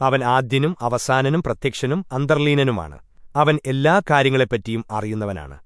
അവൻ ആദ്യനും അവസാനനും പ്രത്യക്ഷനും അന്തർലീനനുമാണ്. അവൻ എല്ലാ കാര്യങ്ങളെപ്പറ്റിയും അറിയുന്നവനാണ്.